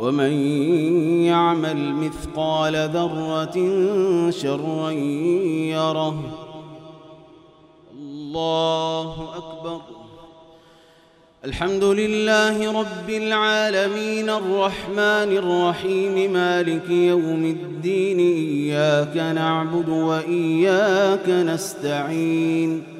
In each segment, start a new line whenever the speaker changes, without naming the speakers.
ومن يعمل مثقال ذرة شرا يره. الله أكبر. الحمد لله رب العالمين. الرحمن الرحيم. مالك يوم الدين. إياك نعبد وإياك نستعين.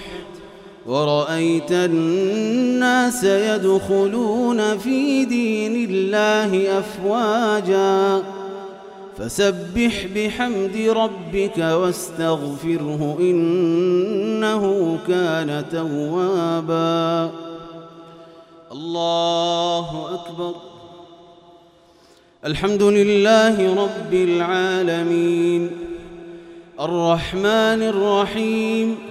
ورأيت الناس يدخلون في دين الله أفواجا. فسبح بحمد ربك واستغفره إنه كان توابا. الله أكبر. الحمد لله رب العالمين. الرحمن الرحيم.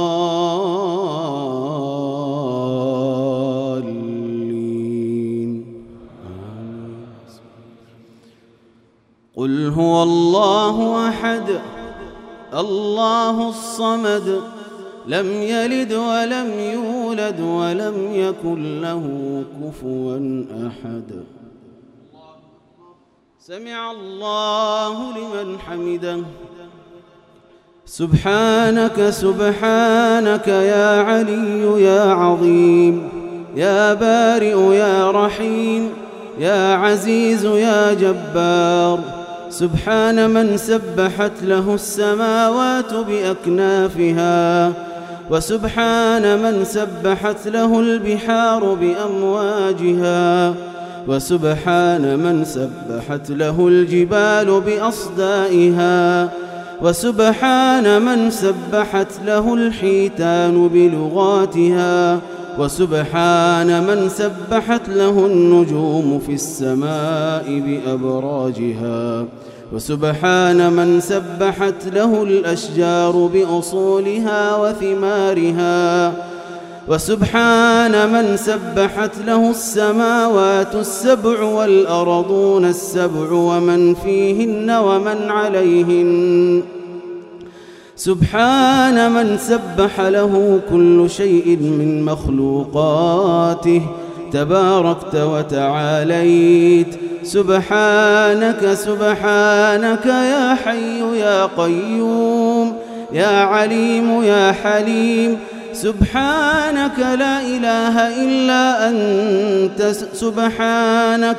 هو الله أحد الله الصمد لم يلد ولم يولد ولم يكن له كفوا أحد. سمع الله لمن حمده. سبحانك سبحانك يا علي يا عظيم يا بارئ يا رحيم يا عزيز يا جبار. سبحان من سبحت له السماوات بأكنافها وسبحان من سبحت له البحار بأمواجها وسبحان من سبحت له الجبال بأصدائها وسبحان من سبحت له الحيتان بلغاتها وسبحان من سبحت له النجوم في السماء بأبراجها. وسبحان من سبحت له الأشجار بأصولها وثمارها. وسبحان من سبحت له السماوات السبع والأرضون السبع ومن فيهن ومن عليهن. سبحان من سبح له كل شيء من مخلوقاته تباركت وتعاليت. سبحانك سبحانك يا حي يا قيوم يا عليم يا حليم. سبحانك لا إله إلا أنت سبحانك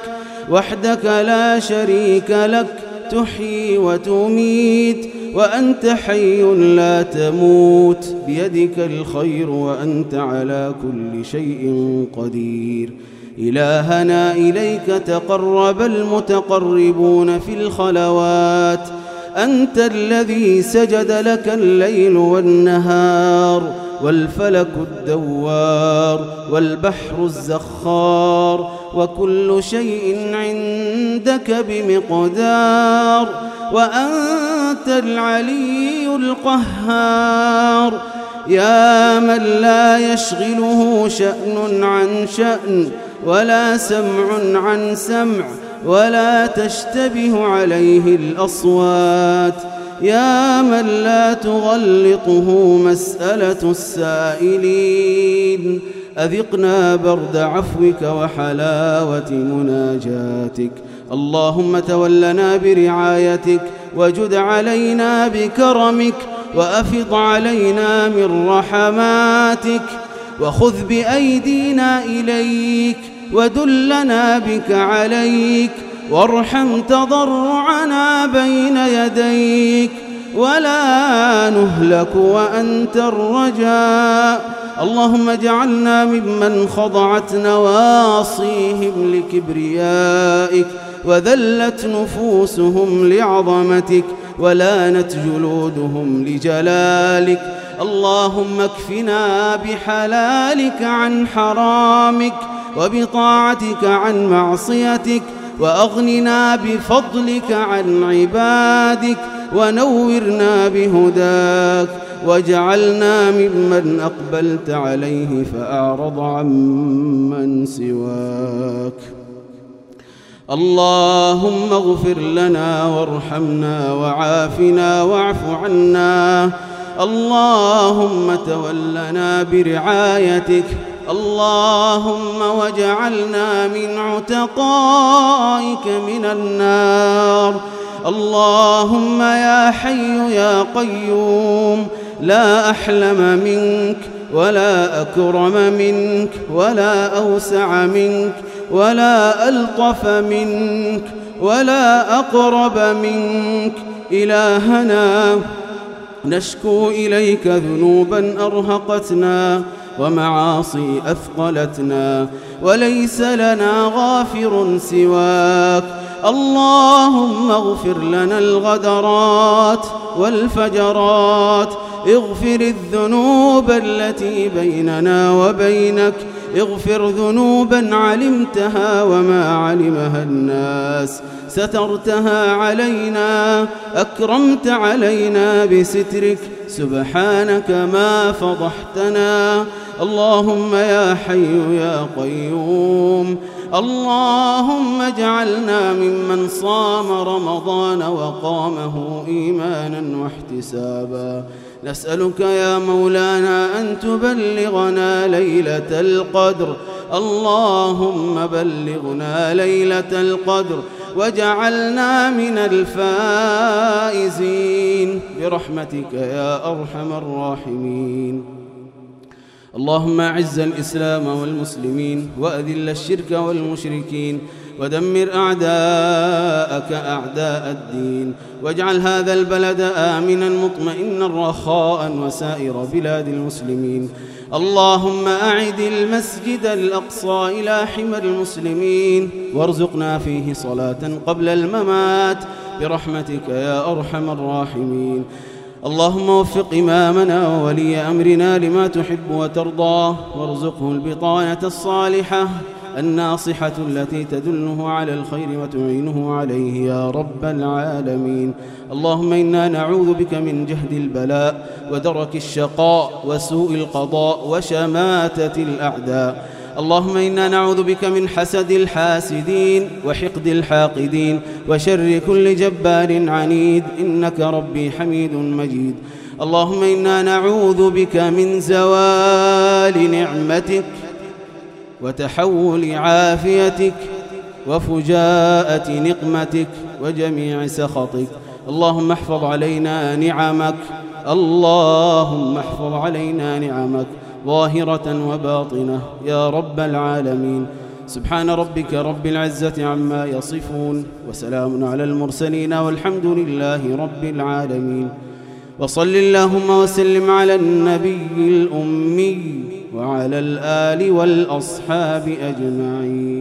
وحدك لا شريك لك تحيي وتميت. وأنت حي لا تموت بيدك الخير وأنت على كل شيء قدير. إلهنا إليك تقرب المتقربون في الخلوات أنت الذي سجد لك الليل والنهار والفلك الدوار والبحر الزخار وكل شيء عندك بمقدار وأنت العلي القهار. يا من لا يشغله شأن عن شأن ولا سمع عن سمع ولا تشتبه عليه الأصوات. يا من لا تغلطه مسألة السائلين. أذقنا برد عفوك وحلاوة مناجاتك. اللهم تولنا برعايتك وجد علينا بكرمك وأفض علينا من رحماتك. وخذ بأيدينا إليك. ودلنا بك عليك وارحم تضرعنا بين يديك ولا نهلك وأنت الرجاء. اللهم اجعلنا ممن خضعت نواصيهم لكبريائك وذلت نفوسهم لعظمتك ولانت جلودهم لجلالك. اللهم اكفنا بحلالك عن حرامك وبطاعتك عن معصيتك وأغننا بفضلك عن عبادك ونورنا بهداك واجعلنا ممن أقبلت عليه فأعرض عمن سواك. اللهم اغفر لنا وارحمنا وعافنا واعف عنا. اللهم تولنا برعايتك. اللهم واجعلنا من عتقائك من النار. اللهم يا حي يا قيوم لا أحلم منك ولا أكرم منك ولا أوسع منك ولا ألطف منك ولا أقرب منك. إلهنا نشكو إليك ذنوبا أرهقتنا. ومعاصي أثقلتنا وليس لنا غافر سواك. اللهم اغفر لنا الغدرات والفجرات. اغفر الذنوب التي بيننا وبينك. اغفر ذنوبا علمتها وما علمها الناس. سترتها علينا أكرمت علينا بسترك. سبحانك ما فضحتنا. اللهم يا حي يا قيوم. اللهم اجعلنا ممن صام رمضان وقامه إيمانا واحتسابا. نسألك يا مولانا أن تبلغنا ليلة القدر. اللهم بلغنا ليلة القدر. وجعلنا من الفائزين. برحمتك يا أرحم الراحمين. اللهم أعز الإسلام والمسلمين وأذل الشرك والمشركين ودمر أعداءك أعداء الدين. واجعل هذا البلد آمنا مطمئنا رخاء وسائر بلاد المسلمين. اللهم أعد المسجد الأقصى إلى حمى المسلمين وارزقنا فيه صلاة قبل الممات برحمتك يا أرحم الراحمين. اللهم وفق إمامنا وولي أمرنا لما تحب وترضى وارزقه البطانة الصالحة. الناصحة التي تدله على الخير وتعينه عليه يا رب العالمين. اللهم إنا نعوذ بك من جهد البلاء ودرك الشقاء وسوء القضاء وشماتة الأعداء. اللهم إنا نعوذ بك من حسد الحاسدين وحقد الحاقدين وشر كل جبار عنيد. إنك ربي حميد مجيد. اللهم إنا نعوذ بك من زوال نعمتك وتحول عافيتك وفجاءة نقمتك وجميع سخطك. اللهم احفظ علينا نعمك. اللهم احفظ علينا نعمك. ظاهرة وباطنة. يا رب العالمين. سبحان ربك رب العزة عما يصفون. وسلام على المرسلين والحمد لله رب العالمين. وصل اللهم وسلم على النبي الأمي. وعلى الآل والأصحاب أجمعين.